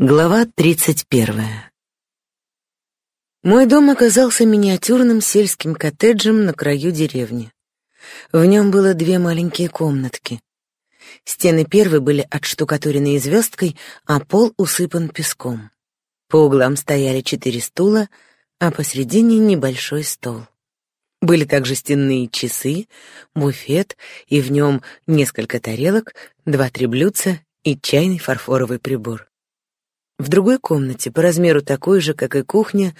Глава тридцать первая. Мой дом оказался миниатюрным сельским коттеджем на краю деревни. В нем было две маленькие комнатки. Стены первой были отштукатурены звездкой, а пол усыпан песком. По углам стояли четыре стула, а посредине небольшой стол. Были также стенные часы, буфет, и в нем несколько тарелок, два-три блюдца и чайный фарфоровый прибор. В другой комнате, по размеру такой же, как и кухня,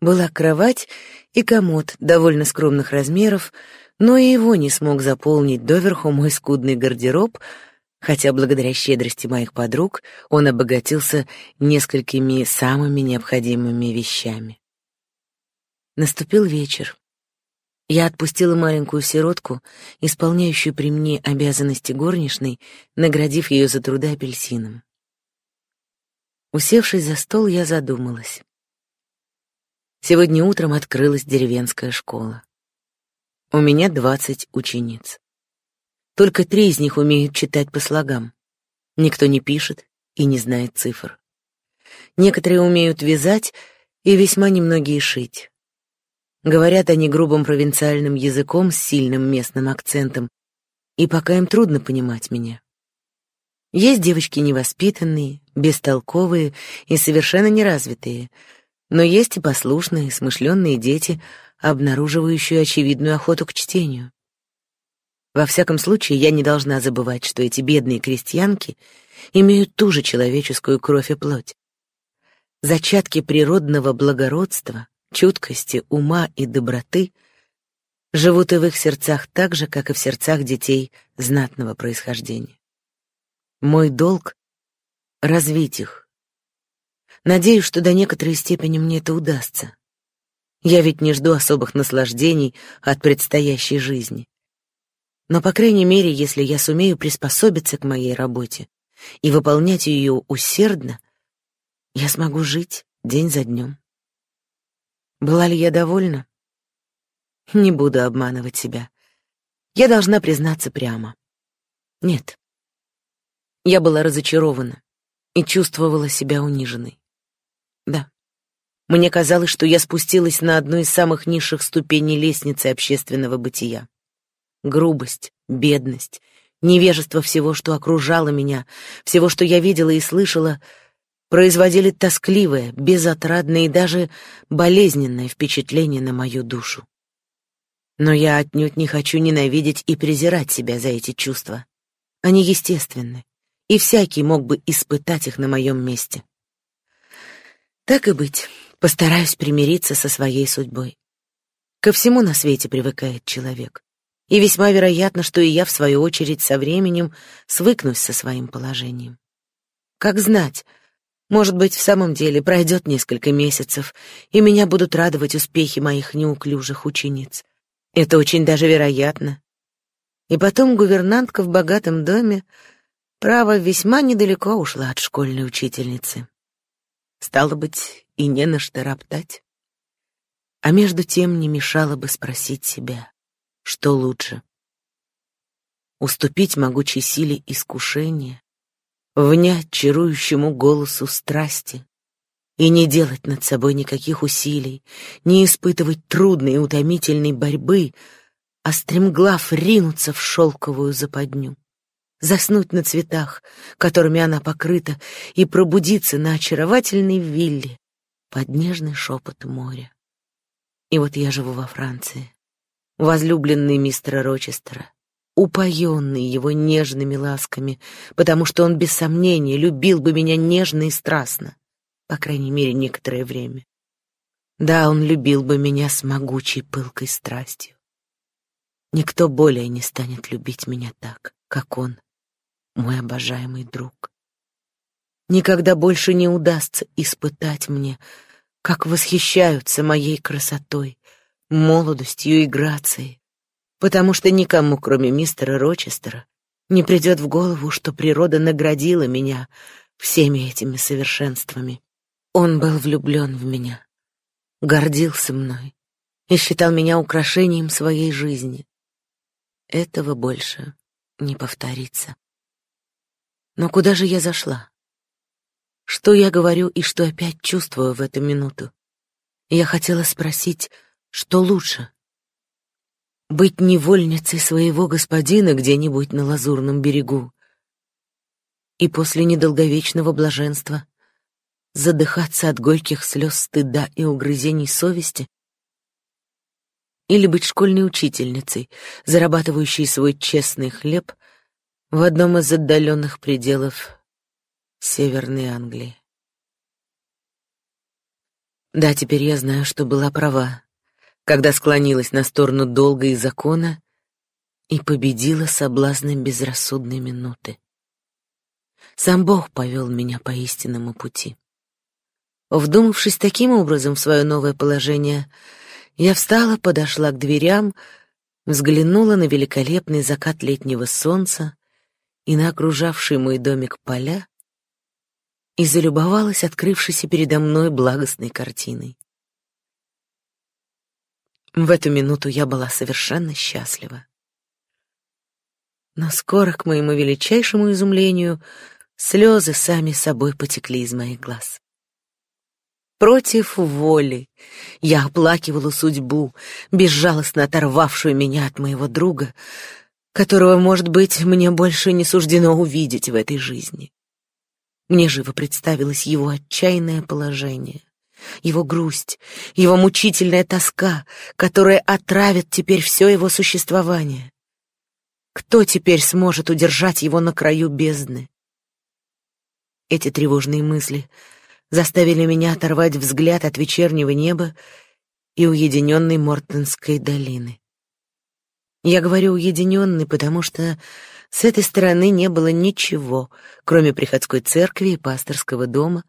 была кровать и комод довольно скромных размеров, но и его не смог заполнить доверху мой скудный гардероб, хотя благодаря щедрости моих подруг он обогатился несколькими самыми необходимыми вещами. Наступил вечер. Я отпустила маленькую сиротку, исполняющую при мне обязанности горничной, наградив ее за труды апельсином. Усевшись за стол, я задумалась. Сегодня утром открылась деревенская школа. У меня двадцать учениц. Только три из них умеют читать по слогам. Никто не пишет и не знает цифр. Некоторые умеют вязать и весьма немногие шить. Говорят они грубым провинциальным языком с сильным местным акцентом, и пока им трудно понимать меня. Есть девочки невоспитанные, бестолковые и совершенно неразвитые, но есть и послушные, смышленные дети, обнаруживающие очевидную охоту к чтению. Во всяком случае, я не должна забывать, что эти бедные крестьянки имеют ту же человеческую кровь и плоть. Зачатки природного благородства, чуткости, ума и доброты живут и в их сердцах так же, как и в сердцах детей знатного происхождения. Мой долг — развить их. Надеюсь, что до некоторой степени мне это удастся. Я ведь не жду особых наслаждений от предстоящей жизни. Но, по крайней мере, если я сумею приспособиться к моей работе и выполнять ее усердно, я смогу жить день за днем. Была ли я довольна? Не буду обманывать себя. Я должна признаться прямо. Нет. Я была разочарована и чувствовала себя униженной. Да. Мне казалось, что я спустилась на одну из самых низших ступеней лестницы общественного бытия. Грубость, бедность, невежество всего, что окружало меня, всего, что я видела и слышала, производили тоскливое, безотрадное и даже болезненное впечатление на мою душу. Но я отнюдь не хочу ненавидеть и презирать себя за эти чувства. Они естественны, и всякий мог бы испытать их на моем месте. Так и быть, постараюсь примириться со своей судьбой. Ко всему на свете привыкает человек. И весьма вероятно, что и я, в свою очередь, со временем свыкнусь со своим положением. Как знать, может быть, в самом деле пройдет несколько месяцев, и меня будут радовать успехи моих неуклюжих учениц. Это очень даже вероятно. И потом гувернантка в богатом доме Право, весьма недалеко ушла от школьной учительницы. Стало быть, и не на что роптать. А между тем не мешало бы спросить себя, что лучше. Уступить могучей силе искушения, внять чарующему голосу страсти и не делать над собой никаких усилий, не испытывать трудной и утомительной борьбы, а стремглав ринуться в шелковую западню заснуть на цветах, которыми она покрыта, и пробудиться на очаровательной вилле под нежный шепот моря. И вот я живу во Франции, возлюбленный мистера Рочестера, упоенный его нежными ласками, потому что он без сомнения любил бы меня нежно и страстно, по крайней мере, некоторое время. Да, он любил бы меня с могучей пылкой страстью. Никто более не станет любить меня так, как он мой обожаемый друг. Никогда больше не удастся испытать мне, как восхищаются моей красотой, молодостью и грацией, потому что никому, кроме мистера Рочестера, не придет в голову, что природа наградила меня всеми этими совершенствами. Он был влюблен в меня, гордился мной и считал меня украшением своей жизни. Этого больше не повторится. Но куда же я зашла? что я говорю и что опять чувствую в эту минуту. Я хотела спросить, что лучше? Быть невольницей своего господина где-нибудь на лазурном берегу и после недолговечного блаженства задыхаться от горьких слез стыда и угрызений совести? Или быть школьной учительницей, зарабатывающей свой честный хлеб в одном из отдаленных пределов Северной Англии? Да, теперь я знаю, что была права, когда склонилась на сторону долга и закона и победила соблазны безрассудной минуты. Сам Бог повел меня по истинному пути. Вдумавшись таким образом в свое новое положение, я встала, подошла к дверям, взглянула на великолепный закат летнего солнца и на окружавший мой домик поля и залюбовалась открывшейся передо мной благостной картиной. В эту минуту я была совершенно счастлива. Но скоро, к моему величайшему изумлению, слезы сами собой потекли из моих глаз. Против воли я оплакивала судьбу, безжалостно оторвавшую меня от моего друга, которого, может быть, мне больше не суждено увидеть в этой жизни. Мне живо представилось его отчаянное положение, его грусть, его мучительная тоска, которая отравит теперь все его существование. Кто теперь сможет удержать его на краю бездны? Эти тревожные мысли — заставили меня оторвать взгляд от вечернего неба и уединенной Мортенской долины. Я говорю уединенный, потому что с этой стороны не было ничего, кроме приходской церкви и пасторского дома,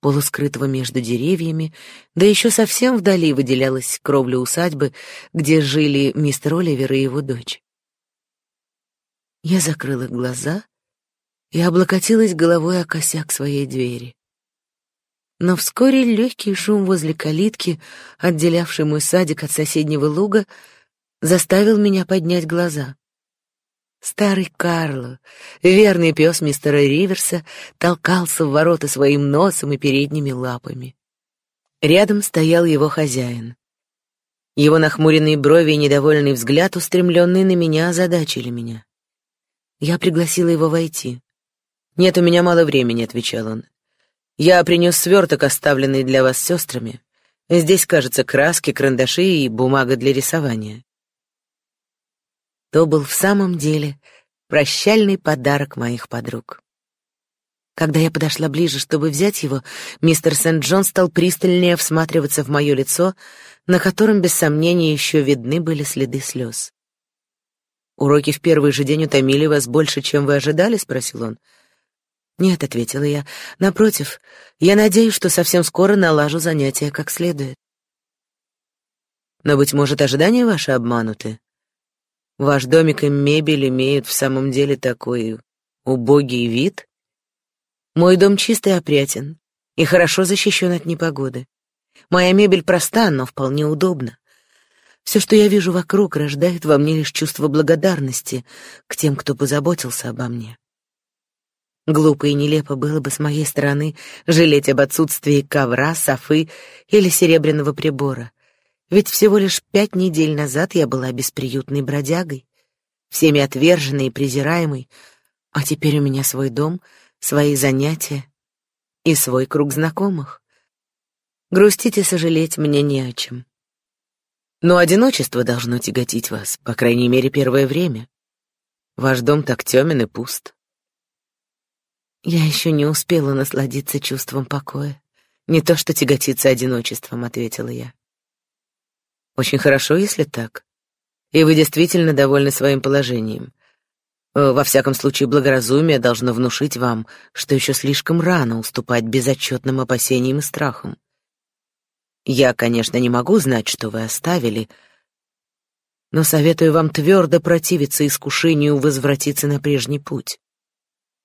полускрытого между деревьями, да еще совсем вдали выделялась кровля усадьбы, где жили мистер Оливер и его дочь. Я закрыла глаза и облокотилась головой о косяк своей двери но вскоре легкий шум возле калитки, отделявший мой садик от соседнего луга, заставил меня поднять глаза. Старый Карло, верный пес мистера Риверса, толкался в ворота своим носом и передними лапами. Рядом стоял его хозяин. Его нахмуренные брови и недовольный взгляд, устремленный на меня, озадачили меня. Я пригласила его войти. «Нет, у меня мало времени», — отвечал он. Я принес сверток, оставленный для вас сестрами. Здесь, кажется, краски, карандаши и бумага для рисования. То был в самом деле прощальный подарок моих подруг. Когда я подошла ближе, чтобы взять его, мистер Сент-Джон стал пристальнее всматриваться в мое лицо, на котором, без сомнения, еще видны были следы слез. «Уроки в первый же день утомили вас больше, чем вы ожидали?» — спросил он. «Нет», — ответила я. «Напротив, я надеюсь, что совсем скоро налажу занятия как следует». «Но, быть может, ожидания ваши обмануты? Ваш домик и мебель имеют в самом деле такой убогий вид? Мой дом чистый и опрятен и хорошо защищен от непогоды. Моя мебель проста, но вполне удобна. Все, что я вижу вокруг, рождает во мне лишь чувство благодарности к тем, кто позаботился обо мне. Глупо и нелепо было бы с моей стороны жалеть об отсутствии ковра, софы или серебряного прибора. Ведь всего лишь пять недель назад я была бесприютной бродягой, всеми отверженной и презираемой, а теперь у меня свой дом, свои занятия и свой круг знакомых. Грустить и сожалеть мне не о чем. Но одиночество должно тяготить вас, по крайней мере, первое время. Ваш дом так темен и пуст. Я еще не успела насладиться чувством покоя. Не то что тяготиться одиночеством, ответила я. Очень хорошо, если так. И вы действительно довольны своим положением. Э, во всяком случае, благоразумие должно внушить вам, что еще слишком рано уступать безотчетным опасениям и страхам. Я, конечно, не могу знать, что вы оставили, но советую вам твердо противиться искушению возвратиться на прежний путь.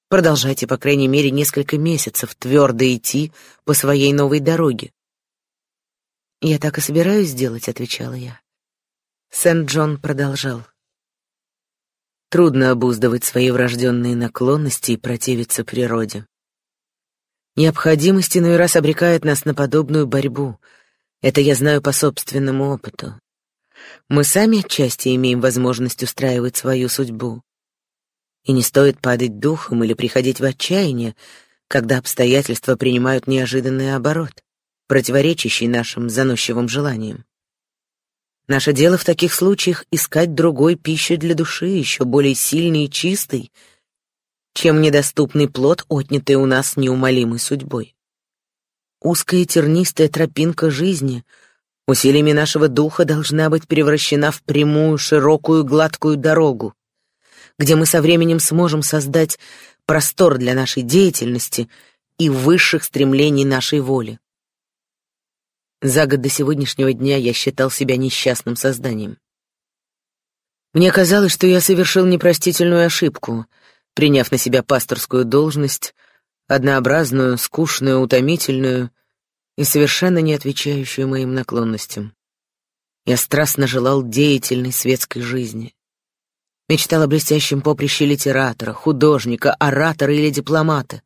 Продолжайте, по крайней мере, несколько месяцев твердо идти по своей новой дороге. «Я так и собираюсь сделать», — отвечала я. Сент-Джон продолжал. Трудно обуздывать свои врожденные наклонности и противиться природе. Необходимость иной раз обрекает нас на подобную борьбу. Это я знаю по собственному опыту. Мы сами отчасти имеем возможность устраивать свою судьбу. И не стоит падать духом или приходить в отчаяние, когда обстоятельства принимают неожиданный оборот, противоречащий нашим заносчивым желаниям. Наше дело в таких случаях искать другой пищи для души, еще более сильной и чистой, чем недоступный плод, отнятый у нас неумолимой судьбой. Узкая тернистая тропинка жизни усилиями нашего духа должна быть превращена в прямую, широкую, гладкую дорогу, где мы со временем сможем создать простор для нашей деятельности и высших стремлений нашей воли. За год до сегодняшнего дня я считал себя несчастным созданием. Мне казалось, что я совершил непростительную ошибку — приняв на себя пасторскую должность, однообразную, скучную, утомительную и совершенно не отвечающую моим наклонностям. Я страстно желал деятельной светской жизни. Мечтал о блестящем поприще литератора, художника, оратора или дипломата.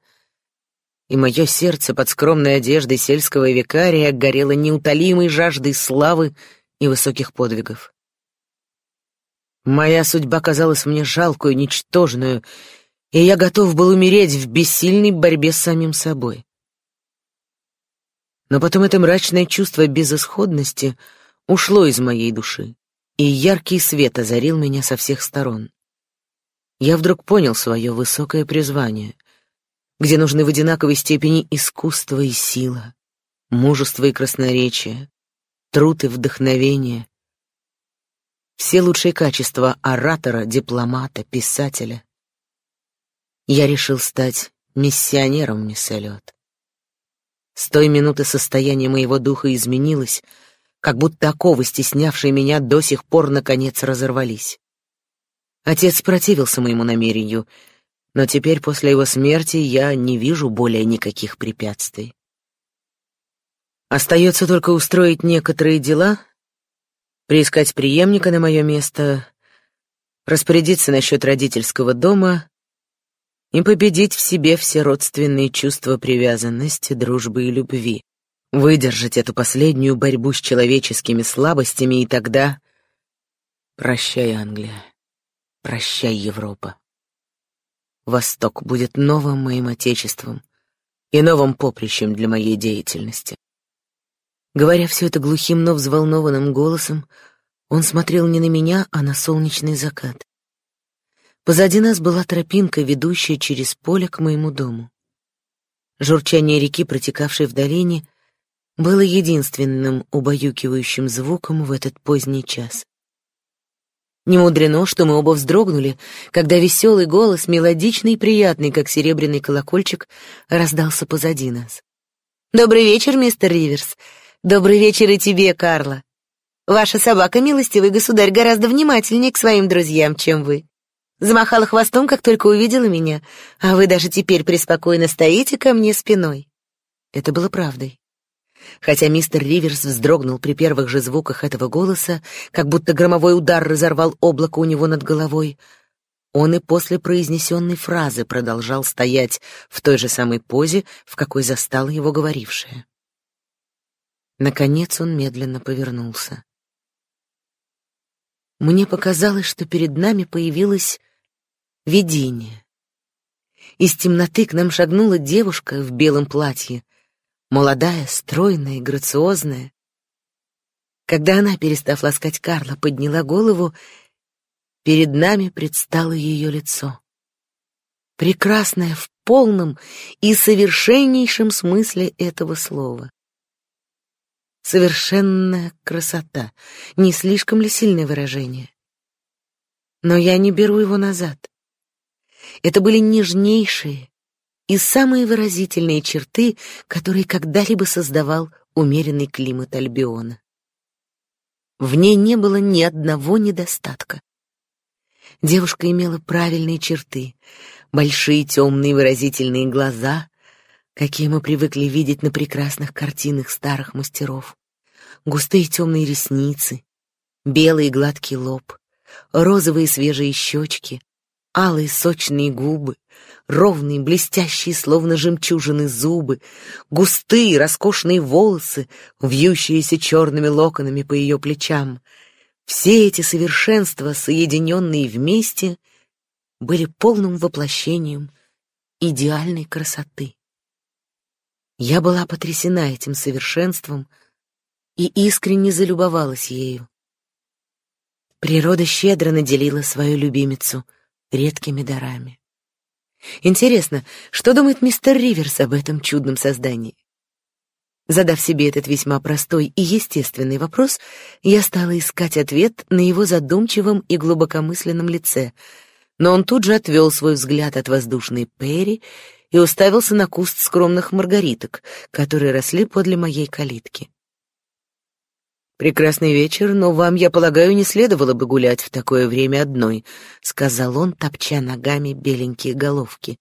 И мое сердце под скромной одеждой сельского викария горело неутолимой жаждой славы и высоких подвигов. Моя судьба казалась мне жалкую, ничтожную и я готов был умереть в бессильной борьбе с самим собой. Но потом это мрачное чувство безысходности ушло из моей души, и яркий свет озарил меня со всех сторон. Я вдруг понял свое высокое призвание, где нужны в одинаковой степени искусство и сила, мужество и красноречие, труд и вдохновение. Все лучшие качества оратора, дипломата, писателя — я решил стать миссионером, мисс Эллиот. С той минуты состояние моего духа изменилось, как будто оковы, стеснявшие меня, до сих пор наконец разорвались. Отец противился моему намерению, но теперь после его смерти я не вижу более никаких препятствий. Остается только устроить некоторые дела, приискать преемника на мое место, распорядиться насчет родительского дома и победить в себе все родственные чувства привязанности, дружбы и любви. Выдержать эту последнюю борьбу с человеческими слабостями, и тогда... Прощай, Англия. Прощай, Европа. Восток будет новым моим отечеством и новым поприщем для моей деятельности. Говоря все это глухим, но взволнованным голосом, он смотрел не на меня, а на солнечный закат. Позади нас была тропинка, ведущая через поле к моему дому. Журчание реки, протекавшей в долине, было единственным убаюкивающим звуком в этот поздний час. Не мудрено, что мы оба вздрогнули, когда веселый голос, мелодичный и приятный, как серебряный колокольчик, раздался позади нас. «Добрый вечер, мистер Риверс. Добрый вечер и тебе, Карла. Ваша собака, милостивый государь, гораздо внимательнее к своим друзьям, чем вы. Замахала хвостом, как только увидела меня, а вы даже теперь преспокойно стоите ко мне спиной. Это было правдой. Хотя мистер Риверс вздрогнул при первых же звуках этого голоса, как будто громовой удар разорвал облако у него над головой, он и после произнесенной фразы продолжал стоять в той же самой позе, в какой застала его говорившая. Наконец он медленно повернулся. Мне показалось, что перед нами появилась видение. Из темноты к нам шагнула девушка в белом платье, молодая, стройная и грациозная. Когда она, перестав ласкать Карла, подняла голову, перед нами предстало ее лицо. Прекрасное в полном и совершеннейшем смысле этого слова. Совершенная красота, не слишком ли сильное выражение? Но я не беру его назад. Это были нежнейшие и самые выразительные черты, которые когда-либо создавал умеренный климат Альбиона. В ней не было ни одного недостатка. Девушка имела правильные черты, большие темные выразительные глаза, какие мы привыкли видеть на прекрасных картинах старых мастеров, густые темные ресницы, белый гладкий лоб, розовые свежие щечки, Алые сочные губы, ровные, блестящие, словно жемчужины зубы, густые, роскошные волосы, вьющиеся черными локонами по ее плечам. Все эти совершенства, соединенные вместе, были полным воплощением идеальной красоты. Я была потрясена этим совершенством и искренне залюбовалась ею. Природа щедро наделила свою любимицу редкими дарами. Интересно, что думает мистер Риверс об этом чудном создании? Задав себе этот весьма простой и естественный вопрос, я стала искать ответ на его задумчивом и глубокомысленном лице, но он тут же отвел свой взгляд от воздушной Перри и уставился на куст скромных маргариток, которые росли подле моей калитки. «Прекрасный вечер, но вам, я полагаю, не следовало бы гулять в такое время одной», — сказал он, топча ногами беленькие головки.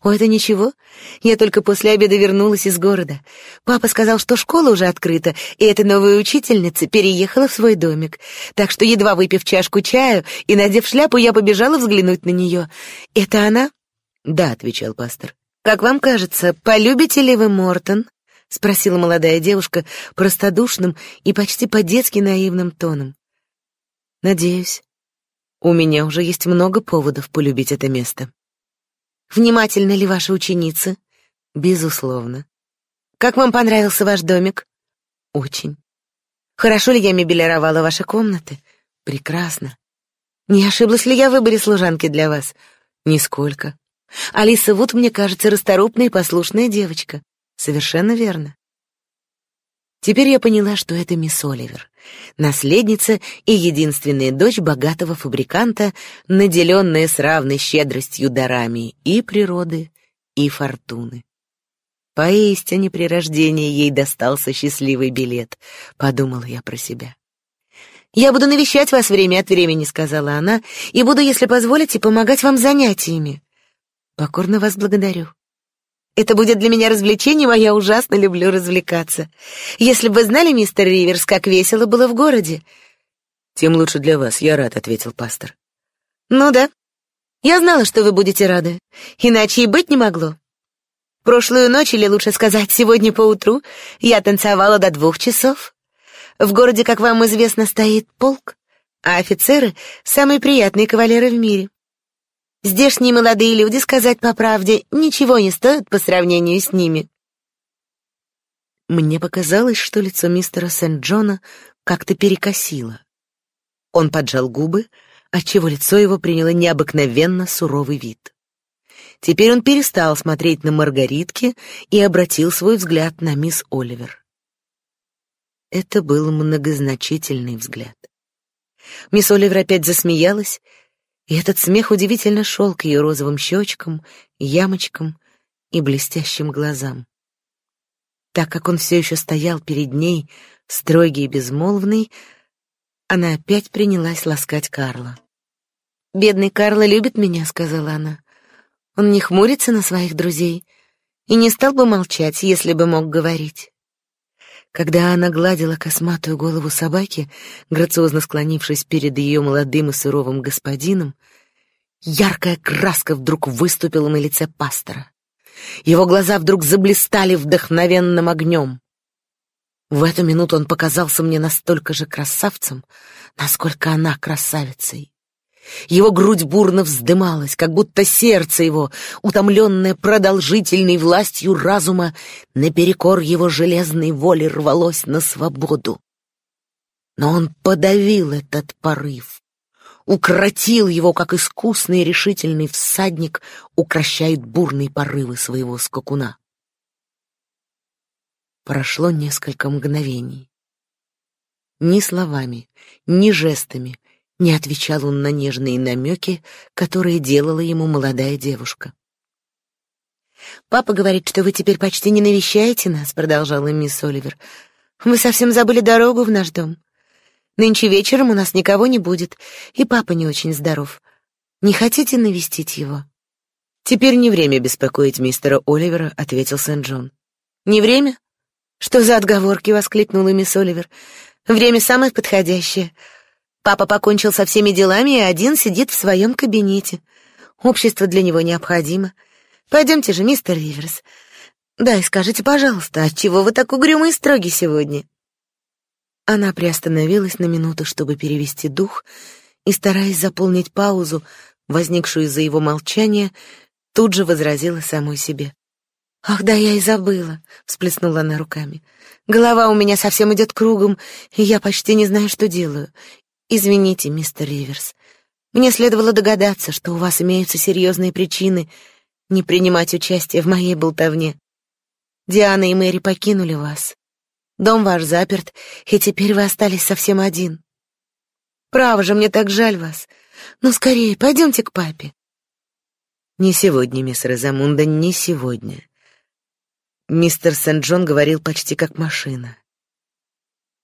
«О, это ничего. Я только после обеда вернулась из города. Папа сказал, что школа уже открыта, и эта новая учительница переехала в свой домик. Так что, едва выпив чашку чаю и надев шляпу, я побежала взглянуть на нее. Это она?» «Да», — отвечал пастор. «Как вам кажется, полюбите ли вы Мортон?» — спросила молодая девушка простодушным и почти по-детски наивным тоном. «Надеюсь. У меня уже есть много поводов полюбить это место». «Внимательна ли ваша ученица?» «Безусловно». «Как вам понравился ваш домик?» «Очень». «Хорошо ли я мебелировала ваши комнаты?» «Прекрасно». «Не ошиблась ли я в выборе служанки для вас?» «Нисколько». Алиса Вуд, мне кажется, расторопная и послушная девочка. Совершенно верно. Теперь я поняла, что это мисс Оливер, наследница и единственная дочь богатого фабриканта, наделенная с равной щедростью дарами и природы, и фортуны. Поистине при рождении ей достался счастливый билет, подумала я про себя. «Я буду навещать вас время от времени», — сказала она, «и буду, если позволите, помогать вам занятиями». Покорно вас благодарю. Это будет для меня развлечением, а я ужасно люблю развлекаться. Если бы вы знали, мистер Риверс, как весело было в городе. Тем лучше для вас, я рад, ответил пастор. Ну да. Я знала, что вы будете рады. Иначе и быть не могло. Прошлую ночь, или лучше сказать, сегодня поутру, я танцевала до двух часов. В городе, как вам известно, стоит полк, а офицеры — самые приятные кавалеры в мире. Здешние молодые люди, сказать по правде, ничего не стоят по сравнению с ними. Мне показалось, что лицо мистера Сент-Джона как-то перекосило. Он поджал губы, отчего лицо его приняло необыкновенно суровый вид. Теперь он перестал смотреть на маргаритки и обратил свой взгляд на мисс Оливер. Это был многозначительный взгляд. Мисс Оливер опять засмеялась и этот смех удивительно шел к ее розовым щечкам, ямочкам и блестящим глазам. Так как он все еще стоял перед ней, строгий и безмолвный, она опять принялась ласкать Карла. «Бедный Карло любит меня», — сказала она. «Он не хмурится на своих друзей и не стал бы молчать, если бы мог говорить». Когда она гладила косматую голову собаки, грациозно склонившись перед ее молодым и суровым господином, яркая краска вдруг выступила на лице пастора. Его глаза вдруг заблистали вдохновенным огнем. В эту минуту он показался мне настолько же красавцем, насколько она красавицей. Его грудь бурно вздымалась, как будто сердце его, утомленное продолжительной властью разума, наперекор его железной воли рвалось на свободу. Но он подавил этот порыв, укротил его, как искусный и решительный всадник укрощает бурные порывы своего скакуна. Прошло несколько мгновений. Ни словами, ни жестами, не отвечал он на нежные намеки, которые делала ему молодая девушка. «Папа говорит, что вы теперь почти не навещаете нас», — продолжала мисс Оливер. «Вы совсем забыли дорогу в наш дом. Нынче вечером у нас никого не будет, и папа не очень здоров. Не хотите навестить его?» «Теперь не время беспокоить мистера Оливера», — ответил Сент-Джон. «Не время? Что за отговорки?» — воскликнула мисс Оливер. «Время самое подходящее. Папа покончил со всеми делами и один сидит в своем кабинете. Общество для него необходимо. Пойдемте же, мистер Риверс. Да, и скажите, пожалуйста, отчего вы так угрюмы и строги сегодня?» Она приостановилась на минуту, чтобы перевести дух, и, стараясь заполнить паузу, возникшую из-за его молчания, тут же возразила самой себе. «Ах, да я и забыла», — всплеснула она руками. «Голова у меня совсем идет кругом, и я почти не знаю, что делаю. Извините, мистер Риверс. Мне следовало догадаться, что у вас имеются серьезные причины не принимать участие в моей болтовне. Диана и Мэри покинули вас. Дом ваш заперт, и теперь вы остались совсем один. Право же, мне так жаль вас. Ну, скорее, пойдемте к папе». «Не сегодня, мисс Розамунда, не сегодня», Мистер Сент-Джон говорил почти как машина.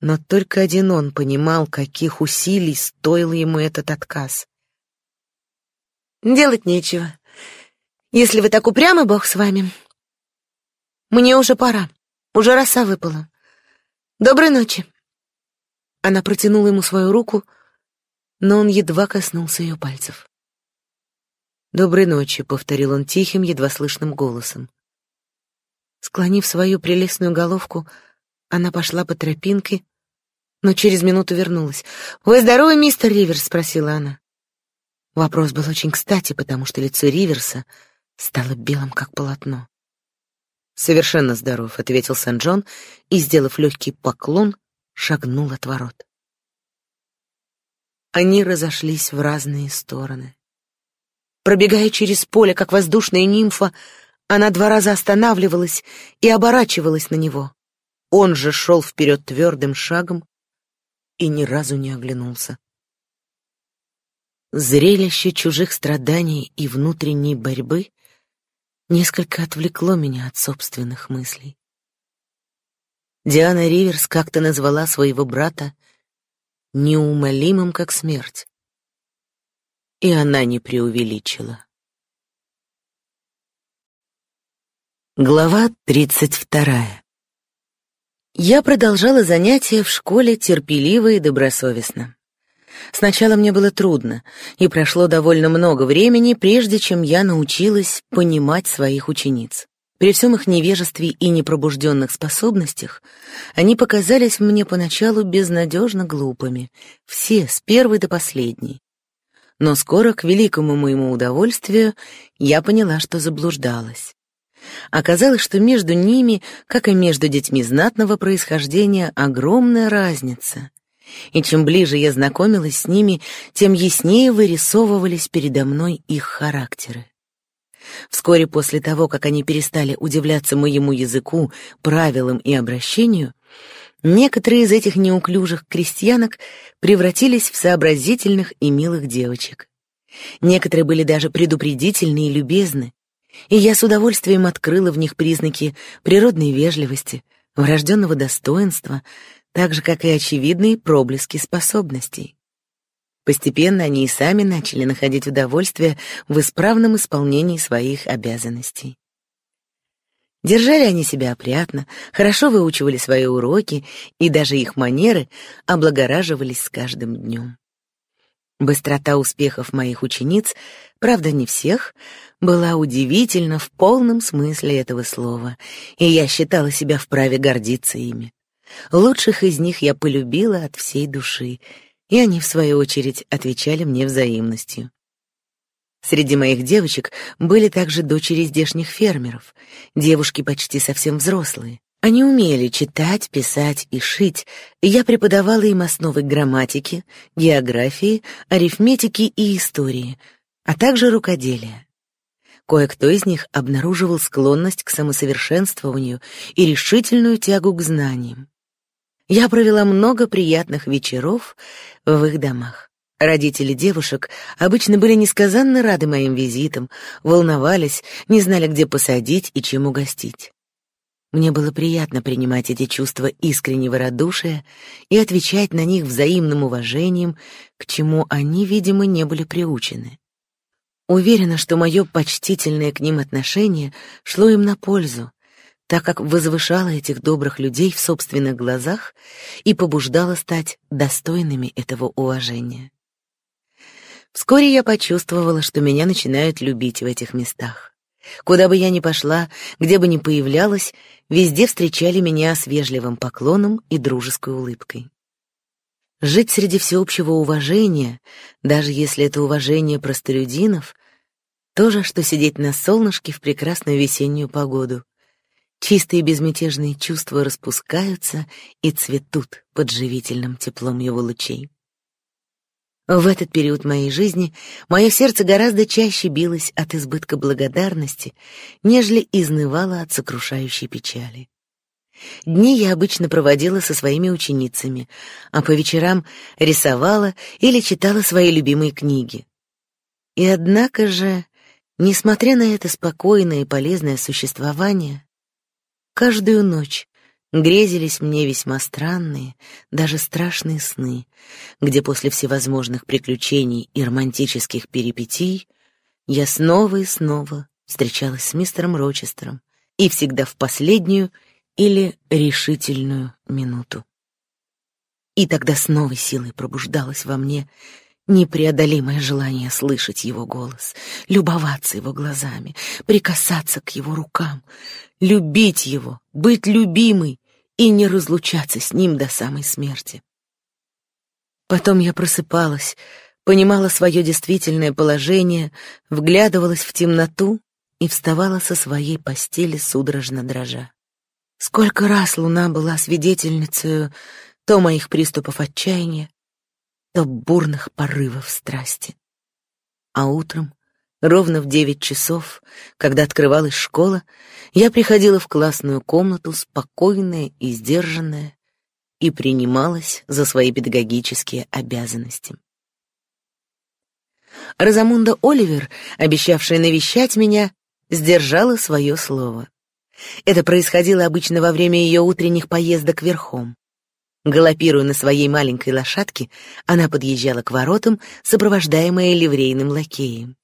Но только один он понимал, каких усилий стоил ему этот отказ. «Делать нечего. Если вы так упрямы, Бог с вами. Мне уже пора. Уже роса выпала. Доброй ночи». Она протянула ему свою руку, но он едва коснулся ее пальцев. «Доброй ночи», — повторил он тихим, едва слышным голосом. Склонив свою прелестную головку, она пошла по тропинке, но через минуту вернулась. «Вы здоровы, мистер Риверс?» — спросила она. Вопрос был очень кстати, потому что лицо Риверса стало белым, как полотно. «Совершенно здоров», — ответил Сан-Джон и, сделав легкий поклон, шагнул от ворот. Они разошлись в разные стороны. Пробегая через поле, как воздушная нимфа, она два раза останавливалась и оборачивалась на него. Он же шел вперед твердым шагом и ни разу не оглянулся. Зрелище чужих страданий и внутренней борьбы несколько отвлекло меня от собственных мыслей. Диана Риверс как-то назвала своего брата неумолимым, как смерть. И она не преувеличила. Глава тридцать вторая. Я продолжала занятия в школе терпеливо и добросовестно. Сначала мне было трудно, и прошло довольно много времени, прежде чем я научилась понимать своих учениц. При всем их невежестве и непробужденных способностях они показались мне поначалу безнадежно глупыми, все, с первой до последней. Но скоро, к великому моему удовольствию, я поняла, что заблуждалась. Оказалось, что между ними, как и между детьми знатного происхождения, огромная разница. И чем ближе я знакомилась с ними, тем яснее вырисовывались передо мной их характеры. Вскоре после того, как они перестали удивляться моему языку, правилам и обращению, некоторые из этих неуклюжих крестьянок превратились в сообразительных и милых девочек. Некоторые были даже предупредительны и любезны, и я с удовольствием открыла в них признаки природной вежливости, врожденного достоинства, так же, как и очевидные проблески способностей. Постепенно они и сами начали находить удовольствие в исправном исполнении своих обязанностей. Держали они себя опрятно, хорошо выучивали свои уроки, и даже их манеры облагораживались с каждым днем. Быстрота успехов моих учениц, правда, не всех, была удивительна в полном смысле этого слова, и я считала себя вправе гордиться ими. Лучших из них я полюбила от всей души, и они, в свою очередь, отвечали мне взаимностью. Среди моих девочек были также дочери здешних фермеров, девушки почти совсем взрослые. Они умели читать, писать и шить, я преподавала им основы грамматики, географии, арифметики и истории, а также рукоделия. Кое-кто из них обнаруживал склонность к самосовершенствованию и решительную тягу к знаниям. Я провела много приятных вечеров в их домах. Родители девушек обычно были несказанно рады моим визитам, волновались, не знали, где посадить и чем угостить. Мне было приятно принимать эти чувства искреннего радушия и отвечать на них взаимным уважением, к чему они, видимо, не были приучены. Уверена, что мое почтительное к ним отношение шло им на пользу, так как возвышало этих добрых людей в собственных глазах и побуждало стать достойными этого уважения. Вскоре я почувствовала, что меня начинают любить в этих местах. Куда бы я ни пошла, где бы ни появлялась, везде встречали меня с вежливым поклоном и дружеской улыбкой. Жить среди всеобщего уважения, даже если это уважение простолюдинов, то же, что сидеть на солнышке в прекрасную весеннюю погоду. Чистые безмятежные чувства распускаются и цветут под живительным теплом его лучей. В этот период моей жизни мое сердце гораздо чаще билось от избытка благодарности, нежели изнывало от сокрушающей печали. Дни я обычно проводила со своими ученицами, а по вечерам рисовала или читала свои любимые книги. И однако же, несмотря на это спокойное и полезное существование, каждую ночь грезились мне весьма странные, даже страшные сны, где после всевозможных приключений и романтических перипетий я снова и снова встречалась с мистером Рочестером, и всегда в последнюю или решительную минуту. И тогда с новой силой пробуждалось во мне непреодолимое желание слышать его голос, любоваться его глазами, прикасаться к его рукам, любить его, быть любимой и не разлучаться с ним до самой смерти. Потом я просыпалась, понимала свое действительное положение, вглядывалась в темноту и вставала со своей постели судорожно дрожа. Сколько раз луна была свидетельницей то моих приступов отчаяния, то бурных порывов страсти. А утром, ровно в девять часов, когда открывалась школа, я приходила в классную комнату спокойная и сдержанная и принималась за свои педагогические обязанности. Розамунда Оливер, обещавшая навещать меня, сдержала свое слово. Это происходило обычно во время ее утренних поездок верхом. Галопируя на своей маленькой лошадке, она подъезжала к воротам, сопровождаемая ливрейным лакеем.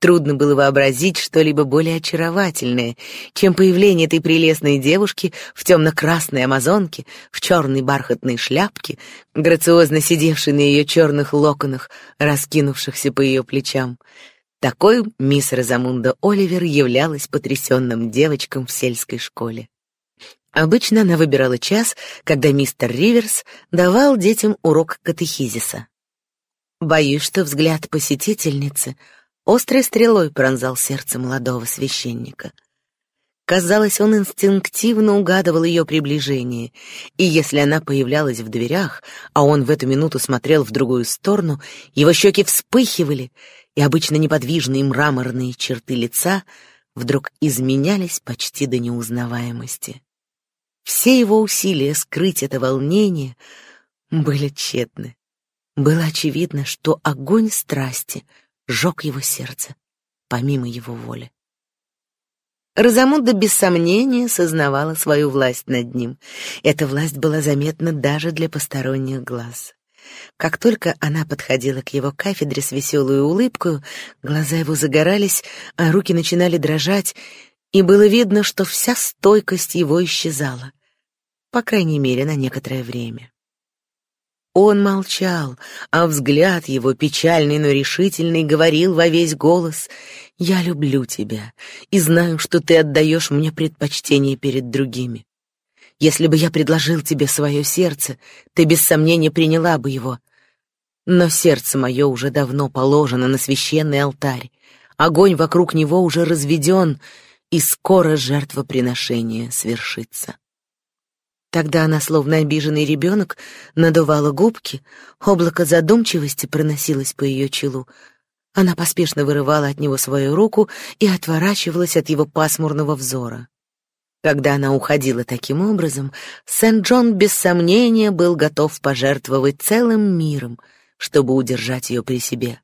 Трудно было вообразить что-либо более очаровательное, чем появление этой прелестной девушки в темно-красной амазонке, в черной бархатной шляпке, грациозно сидевшей на ее черных локонах, раскинувшихся по ее плечам. Такой мисс Розамунда Оливер являлась потрясенным девочкам в сельской школе. Обычно она выбирала час, когда мистер Риверс давал детям урок катехизиса. Боюсь, что взгляд посетительницы — острой стрелой пронзал сердце молодого священника. Казалось, он инстинктивно угадывал ее приближение, и если она появлялась в дверях, а он в эту минуту смотрел в другую сторону, его щеки вспыхивали, и обычно неподвижные мраморные черты лица вдруг изменялись почти до неузнаваемости. Все его усилия скрыть это волнение были тщетны. Было очевидно, что огонь страсти — жег его сердце, помимо его воли. Розамунда без сомнения сознавала свою власть над ним. Эта власть была заметна даже для посторонних глаз. Как только она подходила к его кафедре с веселой улыбкой, глаза его загорались, а руки начинали дрожать, и было видно, что вся стойкость его исчезала, по крайней мере, на некоторое время. Он молчал, а взгляд его, печальный, но решительный, говорил во весь голос «Я люблю тебя и знаю, что ты отдаешь мне предпочтение перед другими. Если бы я предложил тебе свое сердце, ты без сомнения приняла бы его. Но сердце мое уже давно положено на священный алтарь, огонь вокруг него уже разведен, и скоро жертвоприношение свершится». Тогда она, словно обиженный ребенок, надувала губки, облако задумчивости проносилось по ее челу. Она поспешно вырывала от него свою руку и отворачивалась от его пасмурного взора. Когда она уходила таким образом, Сент-Джон без сомнения был готов пожертвовать целым миром, чтобы удержать ее при себе.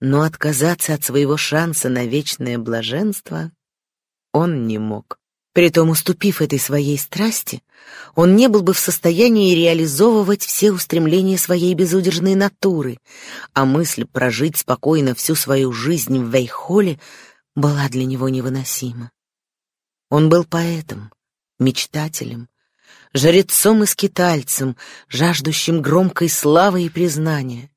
Но отказаться от своего шанса на вечное блаженство он не мог. Притом, уступив этой своей страсти, он не был бы в состоянии реализовывать все устремления своей безудержной натуры, а мысль прожить спокойно всю свою жизнь в Вейхоле была для него невыносима. Он был поэтом, мечтателем, жрецом и скитальцем, жаждущим громкой славы и признания.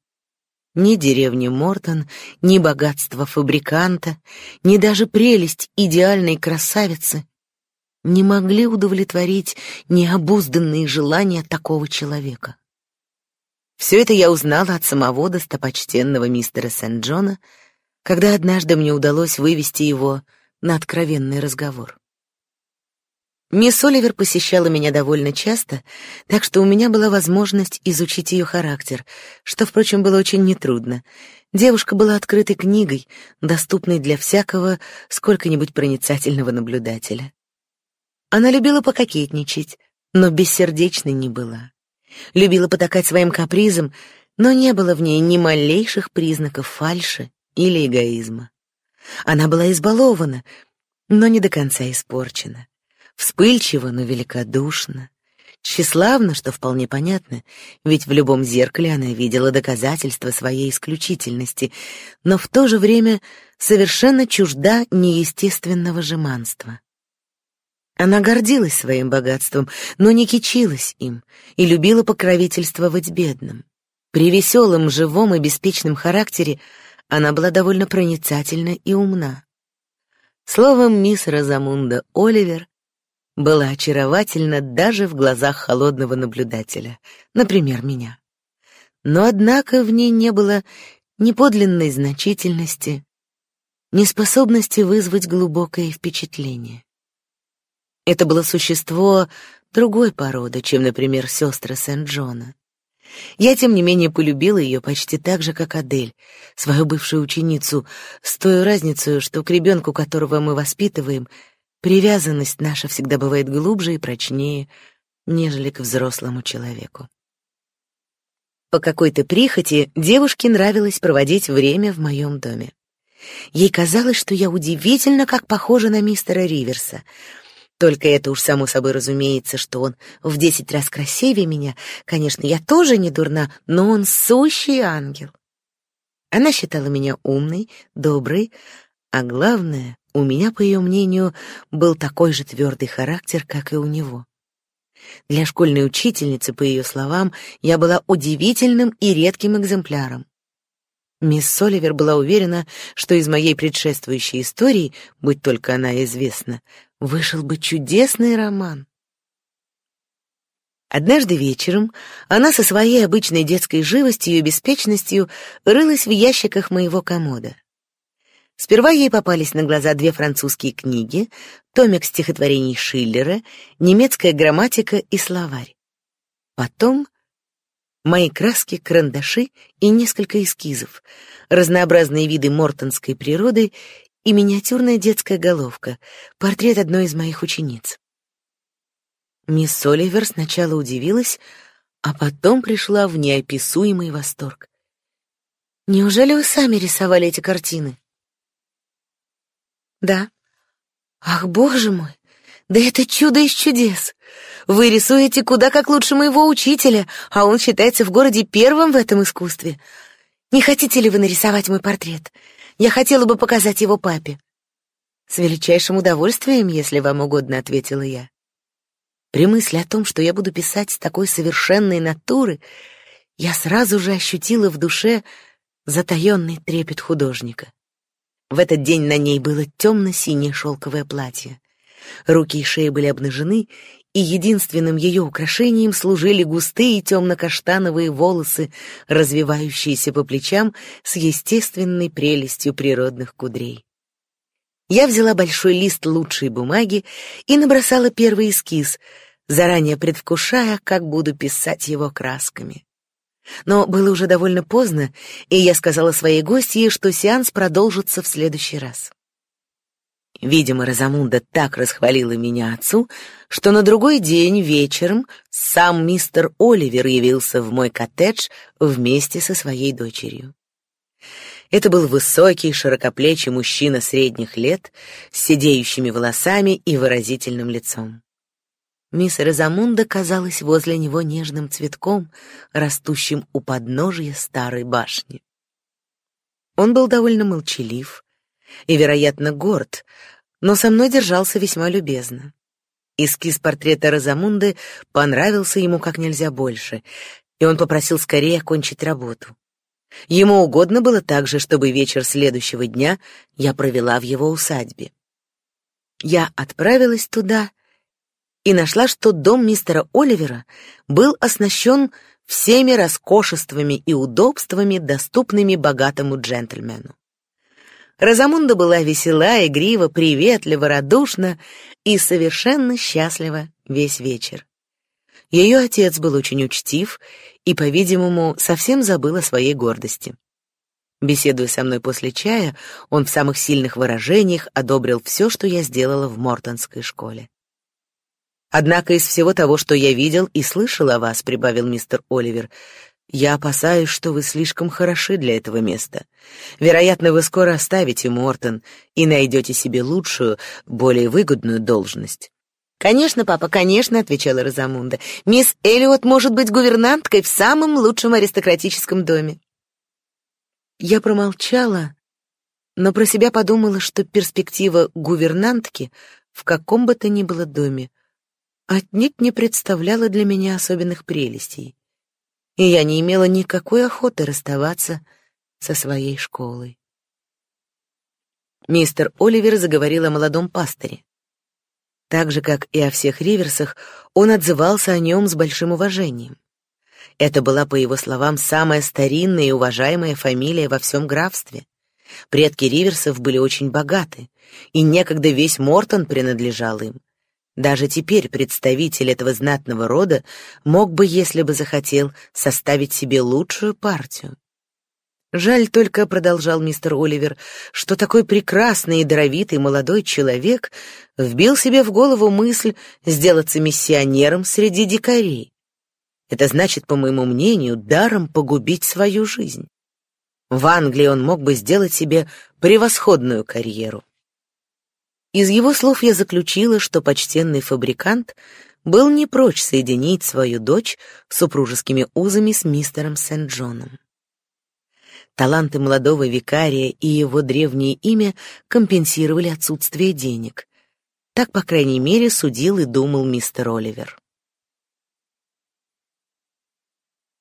Ни деревни Мортон, ни богатство фабриканта, ни даже прелесть идеальной красавицы не могли удовлетворить необузданные желания такого человека. Все это я узнала от самого достопочтенного мистера Сент-Джона, когда однажды мне удалось вывести его на откровенный разговор. Мисс Оливер посещала меня довольно часто, так что у меня была возможность изучить ее характер, что, впрочем, было очень нетрудно. Девушка была открытой книгой, доступной для всякого сколько-нибудь проницательного наблюдателя. Она любила пококетничать, но бессердечной не была. Любила потакать своим капризам, но не было в ней ни малейших признаков фальши или эгоизма. Она была избалована, но не до конца испорчена. Вспыльчива, но великодушна. Тщеславна, что вполне понятно, ведь в любом зеркале она видела доказательства своей исключительности, но в то же время совершенно чужда неестественного жеманства. Она гордилась своим богатством, но не кичилась им и любила покровительствовать бедным. При веселом, живом и беспечном характере она была довольно проницательна и умна. Словом, мисс Розамунда Оливер была очаровательна даже в глазах холодного наблюдателя, например, меня. Но, однако, в ней не было ни подлинной значительности, ни способности вызвать глубокое впечатление. Это было существо другой породы, чем, например, сестры Сент-Джона. Я, тем не менее, полюбила ее почти так же, как Адель, свою бывшую ученицу, с той разницей, что к ребенку, которого мы воспитываем, Привязанность наша всегда бывает глубже и прочнее, нежели к взрослому человеку. По какой-то прихоти девушке нравилось проводить время в моем доме. Ей казалось, что я удивительно как похожа на мистера Риверса. Только это уж само собой разумеется, что он в десять раз красивее меня. Конечно, я тоже не дурна, но он сущий ангел. Она считала меня умной, доброй, а главное, у меня, по ее мнению, был такой же твердый характер, как и у него. Для школьной учительницы, по ее словам, я была удивительным и редким экземпляром. Мисс Соливер была уверена, что из моей предшествующей истории, будь только она известна, вышел бы чудесный роман. Однажды вечером она со своей обычной детской живостью и беспечностью рылась в ящиках моего комода. Сперва ей попались на глаза две французские книги, томик стихотворений Шиллера, немецкая грамматика и словарь. Потом мои краски, карандаши и несколько эскизов, разнообразные виды мортонской природы и миниатюрная детская головка, портрет одной из моих учениц. Мисс Соливер сначала удивилась, а потом пришла в неописуемый восторг. «Неужели вы сами рисовали эти картины?» Да. Ах, боже мой, да это чудо из чудес. Вы рисуете куда как лучше моего учителя, а он считается в городе первым в этом искусстве. Не хотите ли вы нарисовать мой портрет? Я хотела бы показать его папе. С величайшим удовольствием, если вам угодно, ответила я. При мысли о том, что я буду писать такой совершенной натуры, я сразу же ощутила в душе затаённый трепет художника. В этот день на ней было темно-синее шелковое платье. Руки и шея были обнажены, и единственным ее украшением служили густые темно-каштановые волосы, развивающиеся по плечам с естественной прелестью природных кудрей. Я взяла большой лист лучшей бумаги и набросала первый эскиз, заранее предвкушая, как буду писать его красками. Но было уже довольно поздно, и я сказала своей гостье, что сеанс продолжится в следующий раз. Видимо, Розамунда так расхвалила меня отцу, что на другой день вечером сам мистер Оливер явился в мой коттедж вместе со своей дочерью. Это был высокий, широкоплечий мужчина средних лет с сидеющими волосами и выразительным лицом. Мисс Розамунда казалась возле него нежным цветком, растущим у подножия старой башни. Он был довольно молчалив и, вероятно, горд, но со мной держался весьма любезно. Эскиз портрета Розамунды понравился ему как нельзя больше, и он попросил скорее окончить работу. Ему угодно было также, чтобы вечер следующего дня я провела в его усадьбе. Я отправилась туда и нашла, что дом мистера Оливера был оснащен всеми роскошествами и удобствами, доступными богатому джентльмену. Розамунда была весела, игрива, приветлива, радушна и совершенно счастлива весь вечер. Ее отец был очень учтив и, по-видимому, совсем забыл о своей гордости. Беседуя со мной после чая, он в самых сильных выражениях одобрил все, что я сделала в Мортонской школе. Однако из всего того, что я видел и слышал о вас, прибавил мистер Оливер, я опасаюсь, что вы слишком хороши для этого места. Вероятно, вы скоро оставите Мортон и найдете себе лучшую, более выгодную должность. «Конечно, папа, конечно», — отвечала Розамунда. «Мисс Эллиот может быть гувернанткой в самом лучшем аристократическом доме». Я промолчала, но про себя подумала, что перспектива гувернантки в каком бы то ни было доме отнюдь не представляла для меня особенных прелестей, и я не имела никакой охоты расставаться со своей школой. Мистер Оливер заговорил о молодом пастыре. Так же, как и о всех Риверсах, он отзывался о нем с большим уважением. Это была, по его словам, самая старинная и уважаемая фамилия во всем графстве. Предки Риверсов были очень богаты, и некогда весь Мортон принадлежал им. Даже теперь представитель этого знатного рода мог бы, если бы захотел, составить себе лучшую партию. Жаль только, продолжал мистер Оливер, что такой прекрасный и даровитый молодой человек вбил себе в голову мысль сделаться миссионером среди дикарей. Это значит, по моему мнению, даром погубить свою жизнь. В Англии он мог бы сделать себе превосходную карьеру. Из его слов я заключила, что почтенный фабрикант был не прочь соединить свою дочь супружескими узами с мистером Сент-Джоном. Таланты молодого викария и его древнее имя компенсировали отсутствие денег. Так, по крайней мере, судил и думал мистер Оливер.